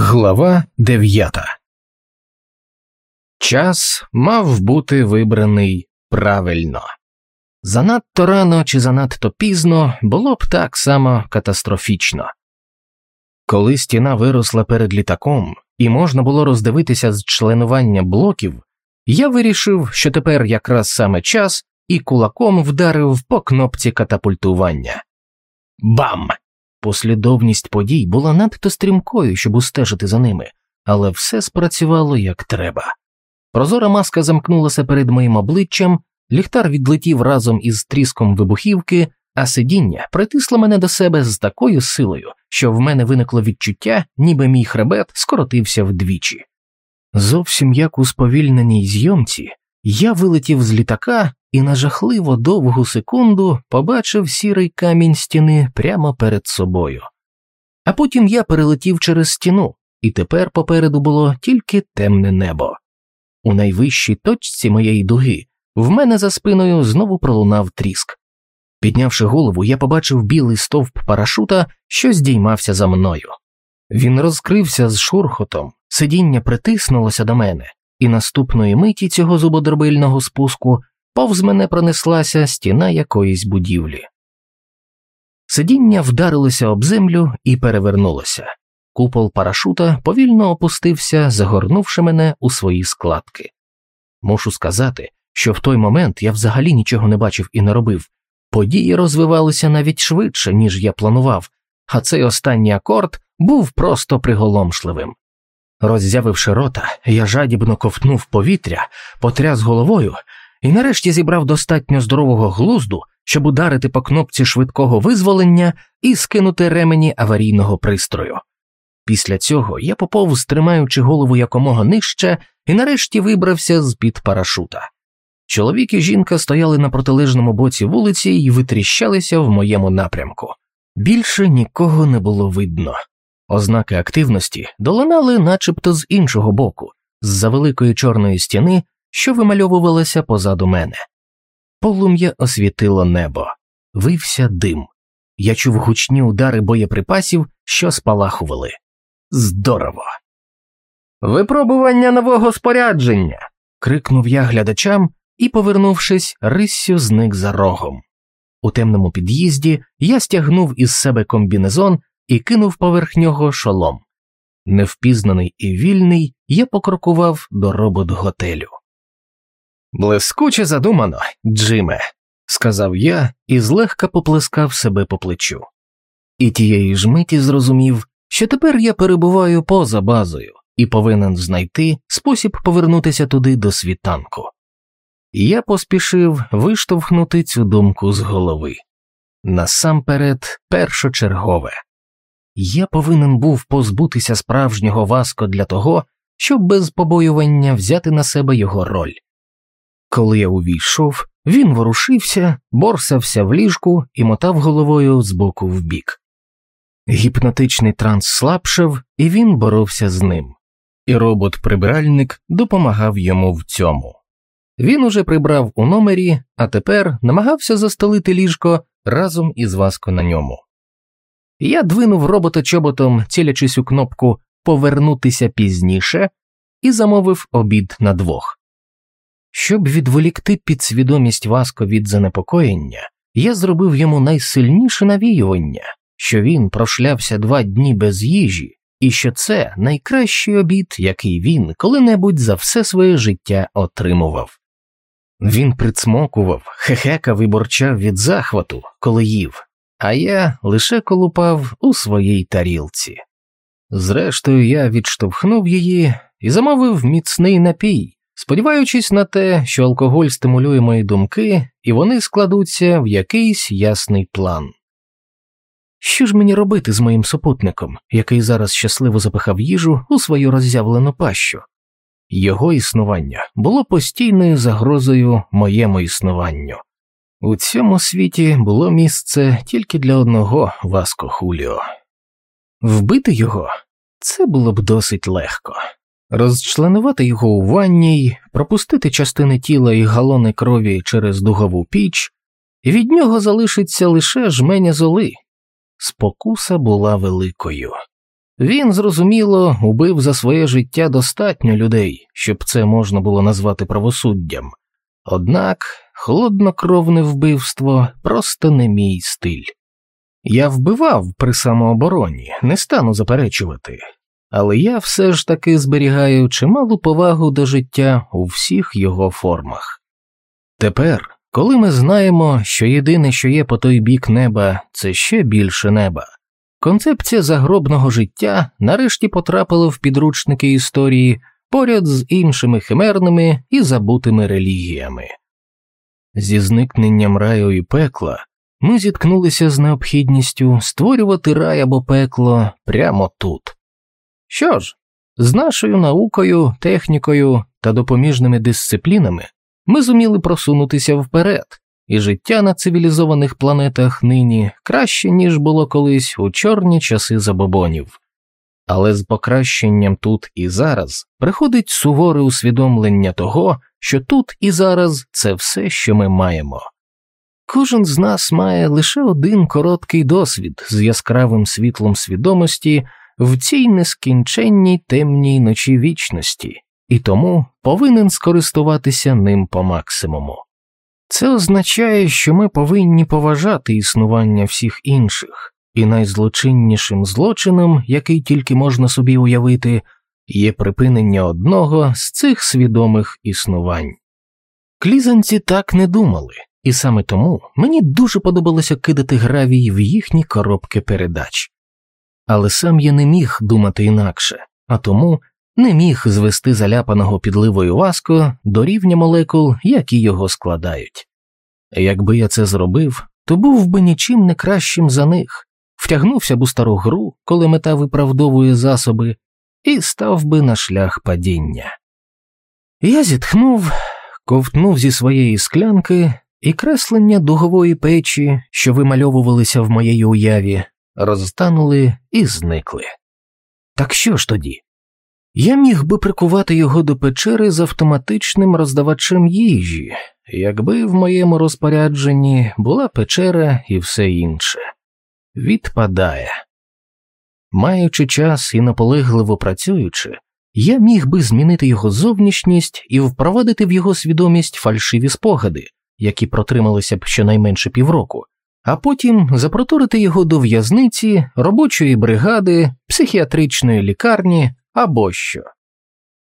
Глава дев'ята Час мав бути вибраний правильно. Занадто рано чи занадто пізно було б так само катастрофічно. Коли стіна виросла перед літаком і можна було роздивитися з членування блоків, я вирішив, що тепер якраз саме час і кулаком вдарив по кнопці катапультування. Бам! Послідовність подій була надто стрімкою, щоб устежити за ними, але все спрацювало як треба. Прозора маска замкнулася перед моїм обличчям, ліхтар відлетів разом із тріском вибухівки, а сидіння притисло мене до себе з такою силою, що в мене виникло відчуття, ніби мій хребет скоротився вдвічі. Зовсім як у сповільненій зйомці, я вилетів з літака і на жахливо довгу секунду побачив сірий камінь стіни прямо перед собою. А потім я перелетів через стіну, і тепер попереду було тільки темне небо. У найвищій точці моєї дуги в мене за спиною знову пролунав тріск. Піднявши голову, я побачив білий стовп парашута, що здіймався за мною. Він розкрився з шурхотом, сидіння притиснулося до мене, і наступної миті цього зубодробильного спуску повз мене пронеслася стіна якоїсь будівлі. Сидіння вдарилося об землю і перевернулося. Купол парашута повільно опустився, загорнувши мене у свої складки. Мушу сказати, що в той момент я взагалі нічого не бачив і не робив. Події розвивалися навіть швидше, ніж я планував, а цей останній акорд був просто приголомшливим. Роззявивши рота, я жадібно ковтнув повітря, потряс головою і нарешті зібрав достатньо здорового глузду, щоб ударити по кнопці швидкого визволення і скинути ремені аварійного пристрою. Після цього я поповз, тримаючи голову якомога нижче, і нарешті вибрався з під парашута. Чоловік і жінка стояли на протилежному боці вулиці і витріщалися в моєму напрямку. Більше нікого не було видно. Ознаки активності долинали начебто з іншого боку, з за великої чорної стіни, що вимальовувалася позаду мене. Полум'я освітило небо, вився дим. Я чув гучні удари боєприпасів, що спалахували. Здорово. Випробування нового спорядження. крикнув я глядачам і, повернувшись, риссю зник за рогом. У темному під'їзді я стягнув із себе комбінезон і кинув поверх нього шолом. Невпізнаний і вільний, я покрокував до робот готелю. Блискуче задумано, Джиме, сказав я і злегка поплескав себе по плечу. І тієї ж миті зрозумів, що тепер я перебуваю поза базою і повинен знайти спосіб повернутися туди до світанку. Я поспішив виштовхнути цю думку з голови. Насамперед, першочергове. Я повинен був позбутися справжнього Васко для того, щоб без побоювання взяти на себе його роль. Коли я увійшов, він ворушився, борсався в ліжку і мотав головою з боку в бік. Гіпнотичний транс слабшав, і він боровся з ним, і робот-прибиральник допомагав йому в цьому. Він уже прибрав у номері, а тепер намагався застелити ліжко разом із Васко на ньому. Я двинув робота чоботом, цілячись у кнопку Повернутися пізніше і замовив обід на двох. Щоб відволікти підсвідомість Васко від занепокоєння, я зробив йому найсильніше навіювання, що він прошлявся два дні без їжі, і що це найкращий обід, який він коли-небудь за все своє життя отримував. Він прицмокував, хехекав і борчав від захвату, коли їв, а я лише колупав у своїй тарілці. Зрештою, я відштовхнув її і замовив міцний напій, сподіваючись на те, що алкоголь стимулює мої думки, і вони складуться в якийсь ясний план. Що ж мені робити з моїм супутником, який зараз щасливо запихав їжу у свою роззявлену пащу? Його існування було постійною загрозою моєму існуванню. У цьому світі було місце тільки для одного Васко Хуліо. Вбити його це було б досить легко, розчленувати його у ванні, пропустити частини тіла і галони крові через дугову піч, і від нього залишиться лише жменя золи. Спокуса була великою. Він, зрозуміло, убив за своє життя достатньо людей, щоб це можна було назвати правосуддям. Однак холоднокровне вбивство просто не мій стиль. Я вбивав при самообороні, не стану заперечувати, але я все ж таки зберігаю чималу повагу до життя у всіх його формах. Тепер, коли ми знаємо, що єдине, що є по той бік неба, це ще більше неба, концепція загробного життя нарешті потрапила в підручники історії поряд з іншими химерними і забутими релігіями. Зі зникненням раю і пекла ми зіткнулися з необхідністю створювати рай або пекло прямо тут. Що ж, з нашою наукою, технікою та допоміжними дисциплінами ми зуміли просунутися вперед, і життя на цивілізованих планетах нині краще, ніж було колись у чорні часи забобонів. Але з покращенням тут і зараз приходить суворе усвідомлення того, що тут і зараз це все, що ми маємо. Кожен з нас має лише один короткий досвід з яскравим світлом свідомості в цій нескінченній темній ночі вічності, і тому повинен скористуватися ним по максимуму. Це означає, що ми повинні поважати існування всіх інших, і найзлочиннішим злочином, який тільки можна собі уявити, є припинення одного з цих свідомих існувань. Клізанці так не думали, і саме тому мені дуже подобалося кидати гравій в їхні коробки передач. Але сам я не міг думати інакше, а тому не міг звести заляпаного підливою васко до рівня молекул, які його складають. Якби я це зробив, то був би нічим не кращим за них, втягнувся б у стару гру, коли мета виправдовує засоби, і став би на шлях падіння. Я зітхнув, ковтнув зі своєї склянки, і креслення дугової печі, що вимальовувалися в моєї уяві, розтанули і зникли. Так що ж тоді? Я міг би прикувати його до печери з автоматичним роздавачем їжі, якби в моєму розпорядженні була печера і все інше. Відпадає. Маючи час і наполегливо працюючи, я міг би змінити його зовнішність і впровадити в його свідомість фальшиві спогади, які протрималися б щонайменше півроку, а потім запроторити його до в'язниці, робочої бригади, психіатричної лікарні або що.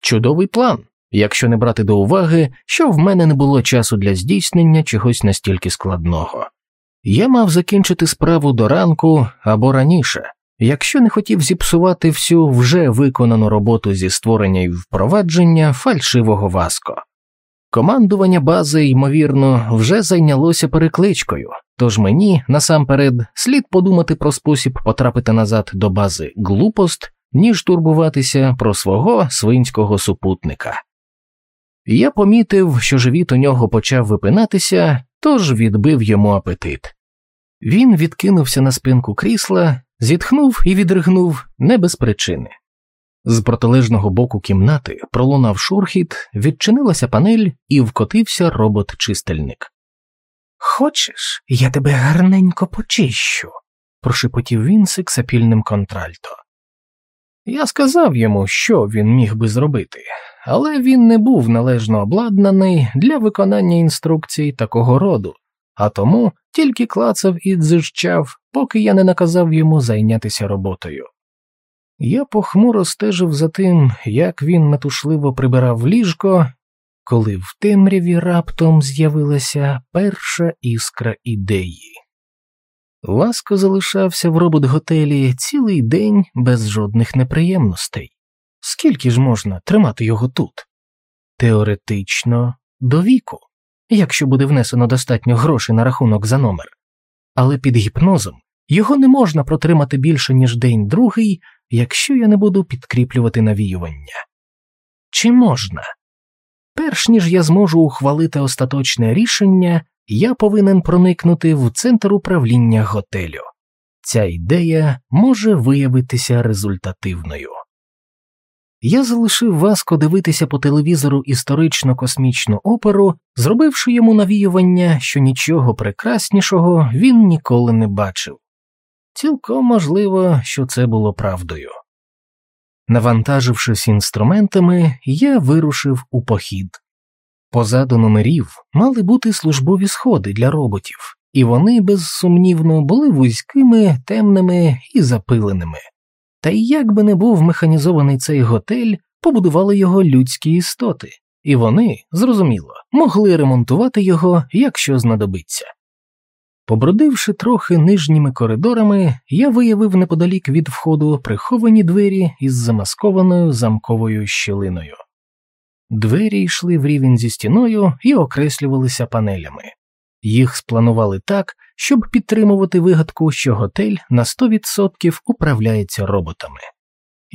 Чудовий план, якщо не брати до уваги, що в мене не було часу для здійснення чогось настільки складного. Я мав закінчити справу до ранку або раніше, якщо не хотів зіпсувати всю вже виконану роботу зі створення і впровадження фальшивого васко. Командування бази, ймовірно, вже зайнялося перекличкою, тож мені насамперед слід подумати про спосіб потрапити назад до бази глупост, ніж турбуватися про свого свинського супутника. Я помітив, що живіт у нього почав випинатися, тож відбив йому апетит. Він відкинувся на спинку крісла, зітхнув і відригнув не без причини. З протилежного боку кімнати пролунав шурхіт, відчинилася панель і вкотився робот-чистильник. Хочеш, я тебе гарненько почищу, прошепотів він сексапільним контральто. Я сказав йому, що він міг би зробити, але він не був належно обладнаний для виконання інструкцій такого роду, а тому тільки клацав і дзижчав, поки я не наказав йому зайнятися роботою. Я похмуро стежив за тим, як він метушливо прибирав ліжко, коли в темряві раптом з'явилася перша іскра ідеї. Васко залишався в робот готелі цілий день без жодних неприємностей. Скільки ж можна тримати його тут? Теоретично до віку, якщо буде внесено достатньо грошей на рахунок за номер, але під гіпнозом його не можна протримати більше, ніж день другий, якщо я не буду підкріплювати навіювання. Чи можна? Перш ніж я зможу ухвалити остаточне рішення, я повинен проникнути в центр управління готелю. Ця ідея може виявитися результативною. Я залишив Васко дивитися по телевізору історично космічну оперу, зробивши йому навіювання, що нічого прекраснішого він ніколи не бачив. Цілком можливо, що це було правдою. Навантажившись інструментами, я вирушив у похід. Позаду номерів мали бути службові сходи для роботів, і вони безсумнівно були вузькими, темними і запиленими. Та й як би не був механізований цей готель, побудували його людські істоти, і вони, зрозуміло, могли ремонтувати його, якщо знадобиться. Побродивши трохи нижніми коридорами, я виявив неподалік від входу приховані двері із замаскованою замковою щілиною. Двері йшли в рівень зі стіною і окреслювалися панелями. Їх спланували так, щоб підтримувати вигадку, що готель на 100% управляється роботами.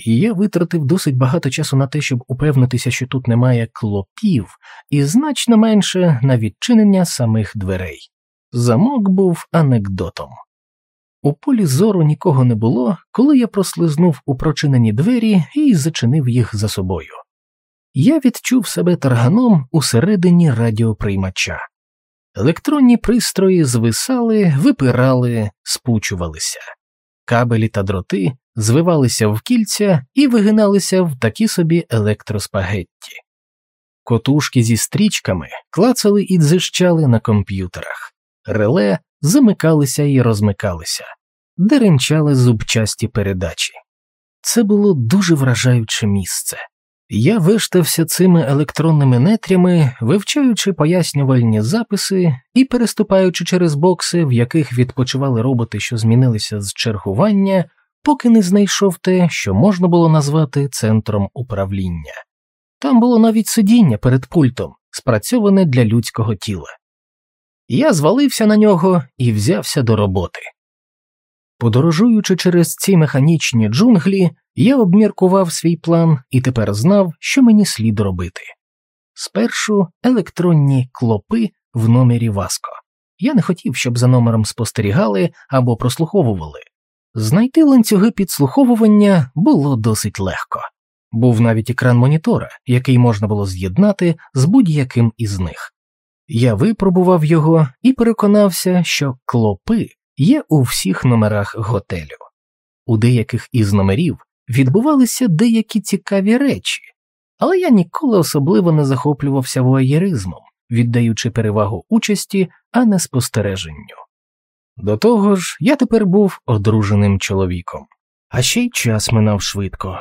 І я витратив досить багато часу на те, щоб упевнитися, що тут немає клопів, і значно менше на відчинення самих дверей. Замок був анекдотом. У полі зору нікого не було, коли я прослизнув у прочинені двері і зачинив їх за собою. Я відчув себе тарганом усередині радіоприймача. Електронні пристрої звисали, випирали, спучувалися, кабелі та дроти звивалися в кільця і вигиналися в такі собі електроспагетті. Котушки зі стрічками клацали і дзищали на комп'ютерах, реле замикалися і розмикалися, деренчали зубчасті передачі. Це було дуже вражаюче місце. Я виштався цими електронними нетрями, вивчаючи пояснювальні записи і переступаючи через бокси, в яких відпочивали роботи, що змінилися з чергування, поки не знайшов те, що можна було назвати центром управління. Там було навіть сидіння перед пультом, спрацьоване для людського тіла. Я звалився на нього і взявся до роботи. Подорожуючи через ці механічні джунглі, я обміркував свій план і тепер знав, що мені слід робити. Спершу електронні клопи в номері Васко. Я не хотів, щоб за номером спостерігали або прослуховували. Знайти ланцюги підслуховування було досить легко. Був навіть екран монітора, який можна було з'єднати з будь-яким із них. Я випробував його і переконався, що клопи є у всіх номерах готелю. У деяких із номерів відбувалися деякі цікаві речі, але я ніколи особливо не захоплювався воєризмом, віддаючи перевагу участі, а не спостереженню. До того ж, я тепер був одруженим чоловіком, а ще й час минав швидко.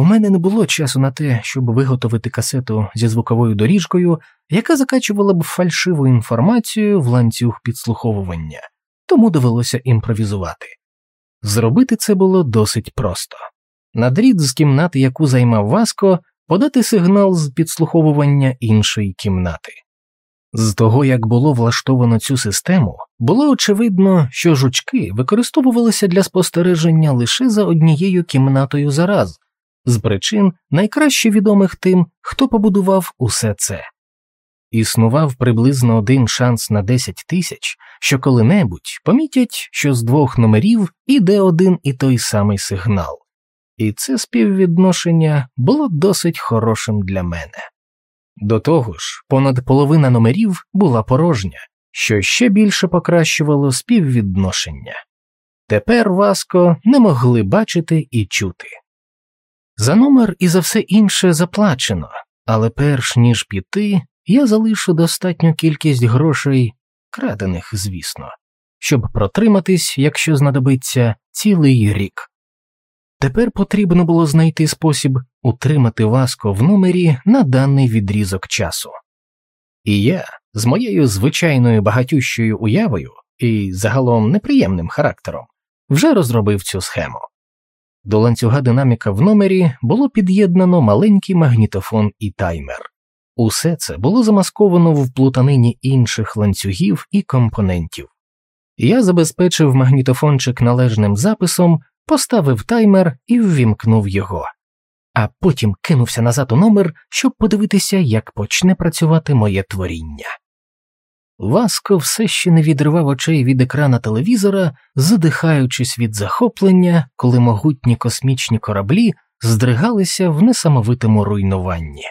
У мене не було часу на те, щоб виготовити касету зі звуковою доріжкою, яка закачувала б фальшиву інформацію в ланцюг підслуховування, тому довелося імпровізувати. Зробити це було досить просто на дріт з кімнати, яку займав Васко, подати сигнал з підслуховування іншої кімнати. З того, як було влаштовано цю систему, було очевидно, що жучки використовувалися для спостереження лише за однією кімнатою за раз, з причин найкраще відомих тим, хто побудував усе це. Існував приблизно один шанс на 10 тисяч, що коли-небудь помітять, що з двох номерів іде один і той самий сигнал, і це співвідношення було досить хорошим для мене. До того ж, понад половина номерів була порожня, що ще більше покращувало співвідношення. Тепер Васко не могли бачити і чути. За номер і за все інше заплачено, але перш ніж піти, я залишу достатню кількість грошей, крадених, звісно, щоб протриматись, якщо знадобиться, цілий рік. Тепер потрібно було знайти спосіб утримати Васко в номері на даний відрізок часу. І я з моєю звичайною багатющою уявою і загалом неприємним характером вже розробив цю схему. До ланцюга динаміка в номері було під'єднано маленький магнітофон і таймер. Усе це було замасковано в плутанині інших ланцюгів і компонентів. Я забезпечив магнітофончик належним записом, поставив таймер і ввімкнув його, а потім кинувся назад у номер, щоб подивитися, як почне працювати моє творіння. Васко все ще не відривав очей від екрана телевізора, задихаючись від захоплення, коли могутні космічні кораблі здригалися в несамовитому руйнуванні.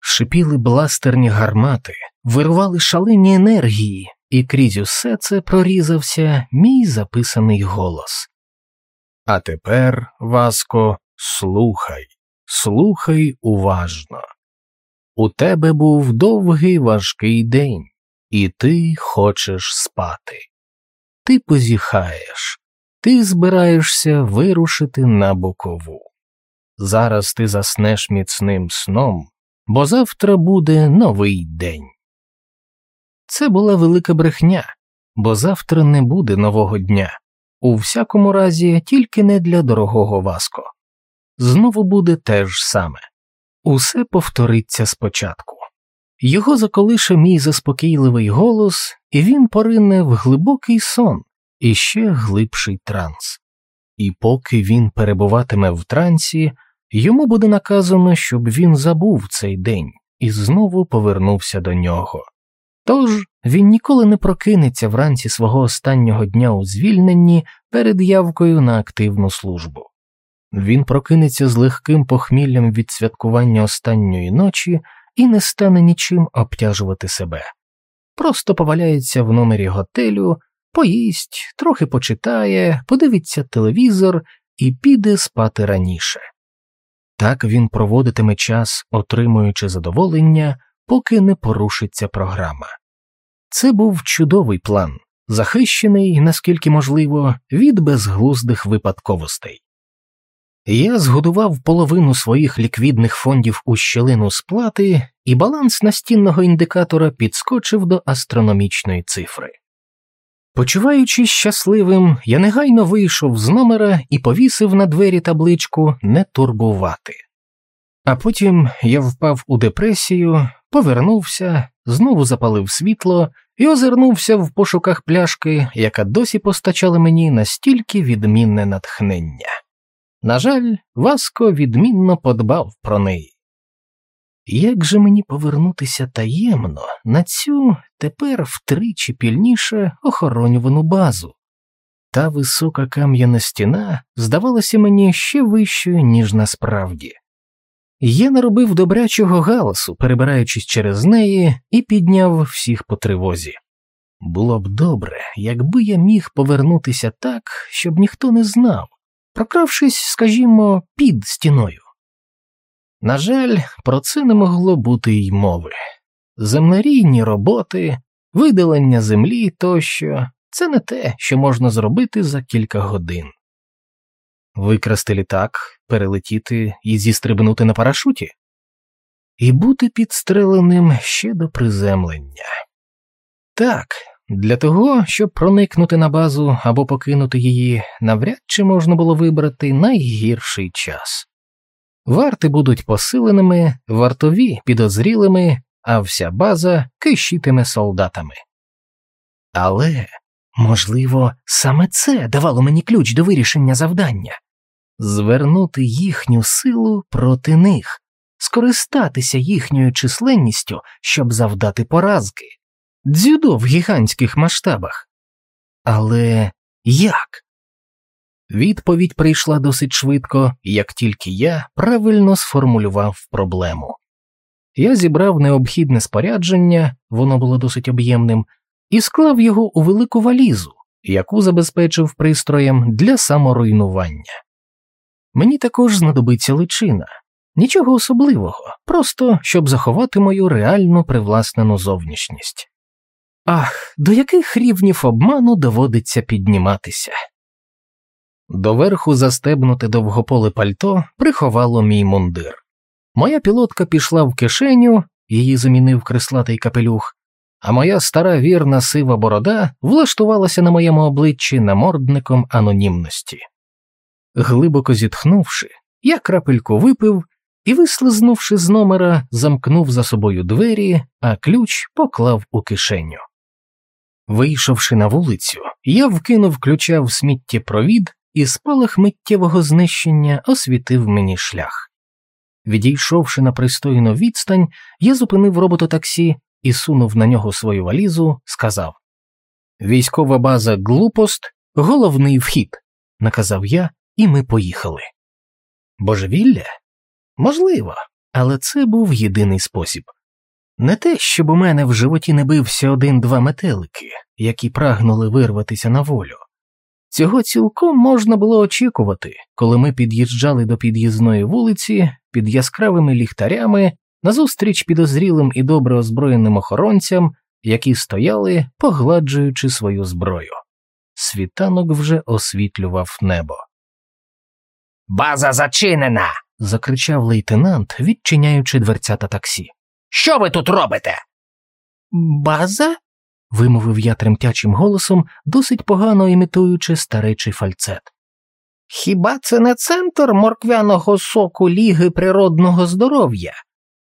Шипіли бластерні гармати, вирвали шалені енергії, і крізь усе це прорізався мій записаний голос. А тепер, Васко, слухай, слухай уважно. У тебе був довгий важкий день, і ти хочеш спати. Ти позіхаєш, ти збираєшся вирушити на бокову. Зараз ти заснеш міцним сном, бо завтра буде новий день. Це була велика брехня, бо завтра не буде нового дня, у всякому разі, тільки не для дорогого Васко. Знову буде те ж саме усе повториться спочатку. Його заколише мій заспокійливий голос, і він порине в глибокий сон і ще глибший транс. І поки він перебуватиме в трансі, йому буде наказано, щоб він забув цей день і знову повернувся до нього. Тож він ніколи не прокинеться вранці свого останнього дня у звільненні перед явкою на активну службу. Він прокинеться з легким похміллям від святкування останньої ночі і не стане нічим обтяжувати себе. Просто поваляється в номері готелю, поїсть, трохи почитає, подивиться телевізор і піде спати раніше. Так він проводитиме час, отримуючи задоволення, поки не порушиться програма. Це був чудовий план, захищений, наскільки можливо, від безглуздих випадковостей. Я згодував половину своїх ліквідних фондів у щелину сплати, і баланс настінного індикатора підскочив до астрономічної цифри. Почуваючись щасливим, я негайно вийшов з номера і повісив на двері табличку не турбувати. А потім я впав у депресію, повернувся, знову запалив світло і озирнувся в пошуках пляшки, яка досі постачала мені настільки відмінне натхнення. На жаль, Васко відмінно подбав про неї. Як же мені повернутися таємно на цю тепер втричі пільніше охоронювану базу? Та висока кам'яна стіна здавалася мені ще вищою, ніж насправді. Я наробив добрячого галасу, перебираючись через неї, і підняв всіх по тривозі. Було б добре, якби я міг повернутися так, щоб ніхто не знав, прокравшись, скажімо, під стіною. На жаль, про це не могло бути й мови. Земнорійні роботи, видалення землі тощо це не те, що можна зробити за кілька годин. Викрасти літак, перелетіти і зістрибнути на парашуті, і бути підстреленим ще до приземлення. Так, для того, щоб проникнути на базу або покинути її, навряд чи можна було вибрати найгірший час. Варти будуть посиленими, вартові підозрілими, а вся база кишітиме солдатами. Але, можливо, саме це давало мені ключ до вирішення завдання звернути їхню силу проти них, скористатися їхньою численністю, щоб завдати поразки, дзюдо в гігантських масштабах. Але як? Відповідь прийшла досить швидко, як тільки я правильно сформулював проблему. Я зібрав необхідне спорядження, воно було досить об'ємним, і склав його у велику валізу, яку забезпечив пристроєм для саморуйнування. Мені також знадобиться личина, нічого особливого, просто щоб заховати мою реально привласнену зовнішність. Ах, до яких рівнів обману доводиться підніматися. Доверху застебнуте довгополе пальто приховало мій мундир. Моя пілотка пішла в кишеню, її замінив креслатий капелюх, а моя стара вірна сива борода влаштувалася на моєму обличчі намордником анонімності. Глибоко зітхнувши, я крапельку випив і, вислизнувши з номера, замкнув за собою двері, а ключ поклав у кишеню. Вийшовши на вулицю, я вкинув ключа в сміттєпровід і спалах миттєвого знищення освітив мені шлях. Відійшовши на пристойну відстань, я зупинив робототаксі і сунув на нього свою валізу, сказав Військова база глупост, головний вхід, наказав я, і ми поїхали. Божевілля? Можливо, але це був єдиний спосіб. Не те, щоб у мене в животі не бився один-два метелики, які прагнули вирватися на волю. Цього цілком можна було очікувати, коли ми під'їжджали до під'їзної вулиці під яскравими ліхтарями назустріч підозрілим і добре озброєним охоронцям, які стояли, погладжуючи свою зброю. Світанок вже освітлював небо. База зачинена. закричав лейтенант, відчиняючи дверцята таксі. Що ви тут робите? База? вимовив я тремтячим голосом, досить погано імітуючи старечий фальцет. Хіба це не центр морквяного соку Ліги природного здоров'я?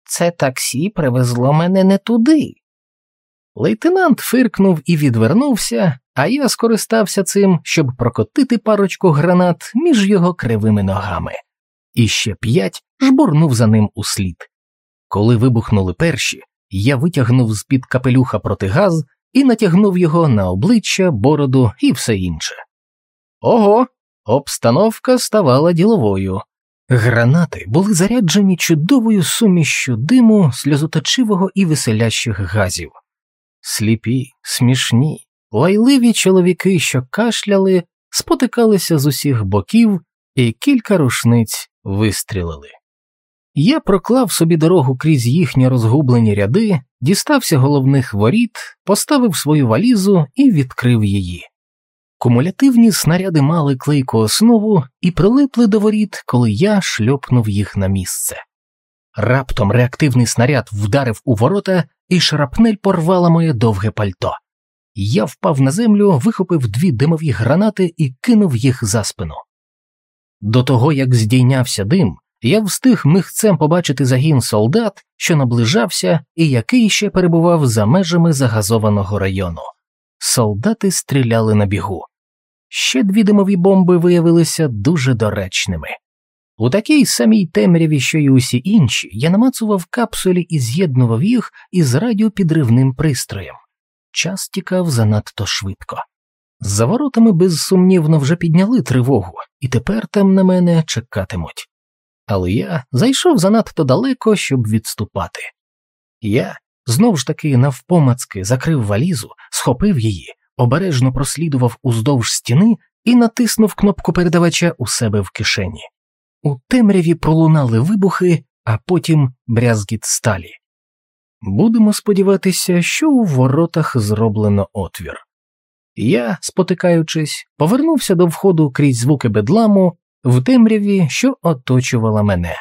Це таксі привезло мене не туди. Лейтенант фиркнув і відвернувся, а я скористався цим, щоб прокотити парочку гранат між його кривими ногами, і ще п'ять жбурнув за ним услід. Коли вибухнули перші, я витягнув з під капелюха протигаз і натягнув його на обличчя, бороду і все інше. Ого, обстановка ставала діловою. Гранати були заряджені чудовою сумішшю диму, сльозоточивого і веселящих газів. Сліпі, смішні, лайливі чоловіки, що кашляли, спотикалися з усіх боків, і кілька рушниць вистрілили. Я проклав собі дорогу крізь їхні розгублені ряди, дістався головних воріт, поставив свою валізу і відкрив її. Кумулятивні снаряди мали клейку основу і прилипли до воріт, коли я шльопнув їх на місце. Раптом реактивний снаряд вдарив у ворота, і шрапнель порвала моє довге пальто. Я впав на землю, вихопив дві димові гранати і кинув їх за спину. До того, як здійнявся дим, я встиг михцем побачити загін солдат, що наближався і який ще перебував за межами загазованого району. Солдати стріляли на бігу. Ще дві димові бомби виявилися дуже доречними. У такій самій темряві, що й усі інші, я намацував капсулі і з'єднував їх із радіопідривним пристроєм. Час тікав занадто швидко. За воротами безсумнівно вже підняли тривогу, і тепер там на мене чекатимуть. Але я зайшов занадто далеко, щоб відступати. Я знов ж таки навпомацки закрив валізу, схопив її, обережно прослідував уздовж стіни і натиснув кнопку передавача у себе в кишені. У темряві пролунали вибухи, а потім брязгіт сталі. Будемо сподіватися, що у воротах зроблено отвір. Я, спотикаючись, повернувся до входу крізь звуки бедламу в темряві, що оточувала мене.